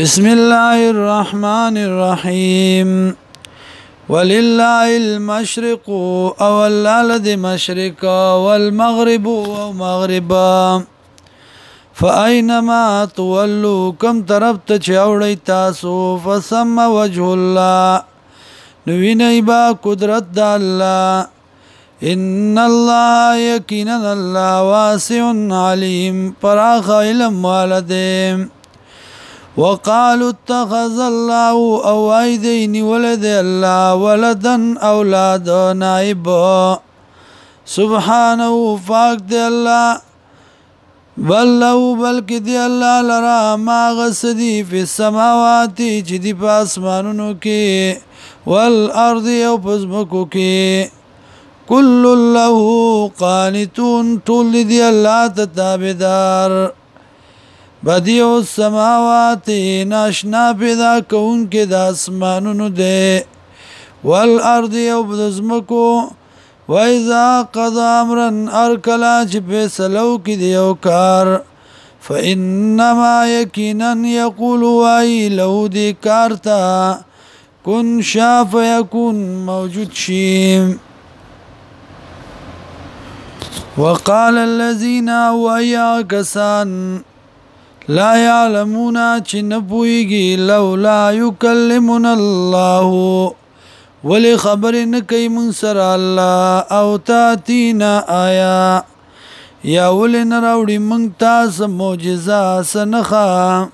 بسم الله الرحمن الرحيم ولله المشرق او الالد مشرق والمغرب ومغربا فاينما تولوا كم طرف ته چاوړی تاسو فسم وجه الله نو ویني با قدرت د الله ان الله یقینا الله واسع علیم پراخ علم والده وقالوا اتخذ الله او ايدين ولد الله ولدا اولاد نائب سبحانه فاق دي الله بل لو بلک دی الله لرا ما غسدی فی السماوات چې دی په اسمانونو کې والارض او پزمکو کې کل له قانتون ټول دی الله ته تابعدار بدیع السماوات ناشنا پیدا کون کې د اسمانونو دی والارض او د زمکو وإذا قضى امرا ارکلا چې په سلو کې دی او کار فانما یقینا یقول وای له دې کارتا کن شاف یکون موجود شي وقال الذين ويا كسان لا يعلمون چې نه پويږي لولا يكلمنا الله ولی خبر نه کوي مون سره الله او تاتینا آیا یا ولې نه راوړي مون تاسو معجزه سنخه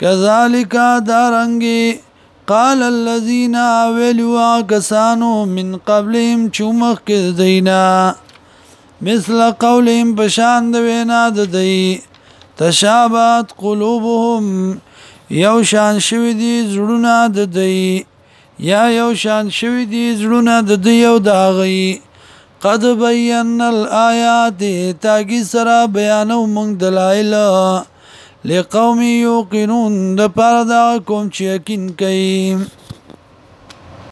كذلك دارنګي قال الذين ولوا كسانو من قبلهم چومخ کې دینا مثل قولهم بشان د وینا د دی تشابت قلوبهم یو شان شوی دی زړونه د دی یا یو شان شوی دی زړونه د دی یو د غي قد بينا الايات تاګي سره بیانو مونږ دلایل لقوم یوقنون د پردا کوم چې یقین کوي